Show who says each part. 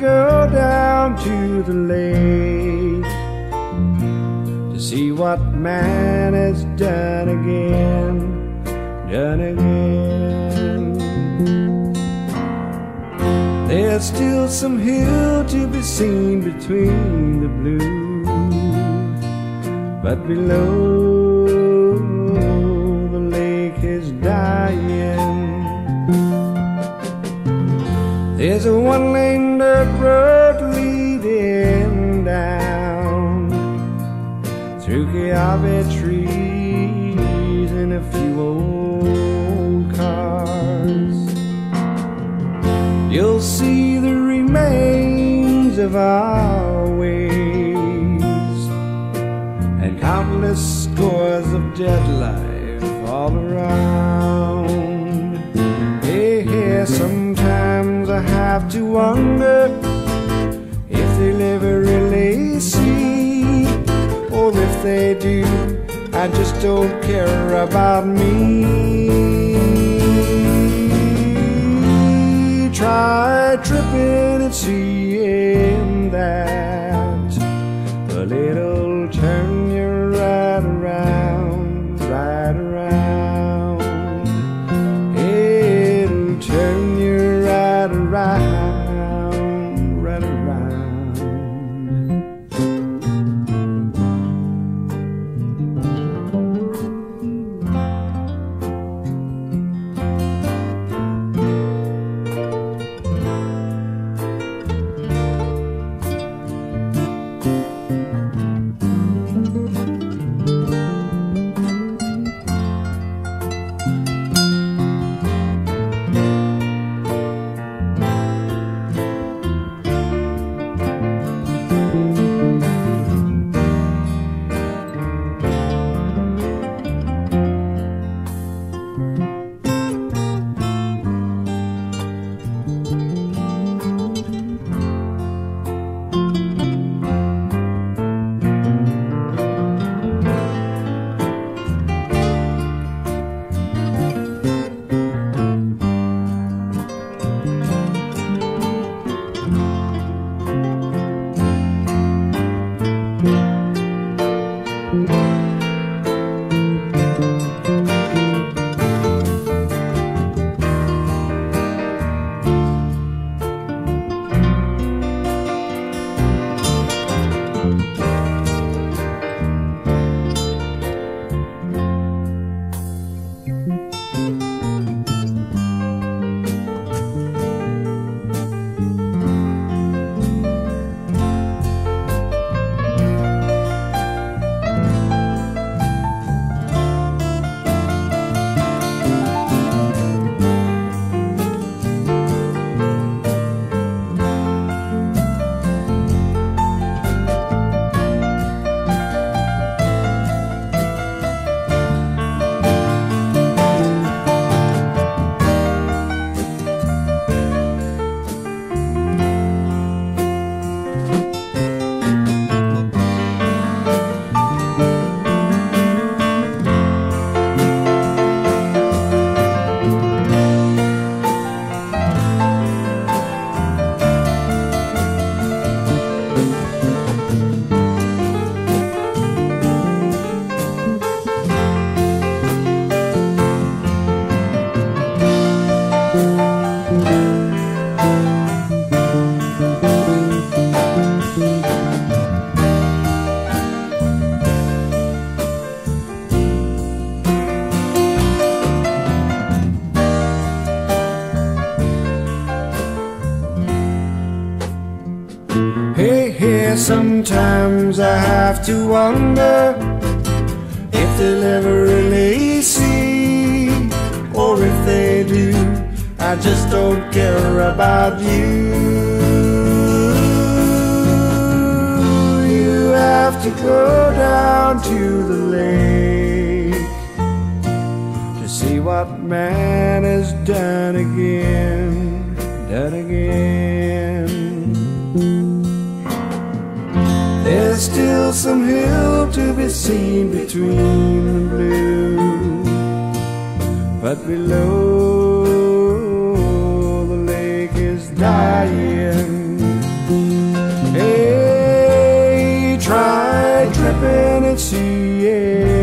Speaker 1: Go down to the lake to see what man has done again, done again. There's still some hill to be seen between the blue, but below There's a one lane dirt road leading down through Kiawe trees and a few old cars. You'll see the remains of our ways and countless scores of dead life all around. Wonder if they'll ever really see, or if they do, I just don't care about me. Try tripping and seeing that a little turn Sometimes I have to wonder if they'll ever really see, or if they do, I just don't care about you. You have to go down to the lake to see what man has done again, done again. there's still some hill to be seen between the blue. But below the lake is dying. Hey, try dripping and see it.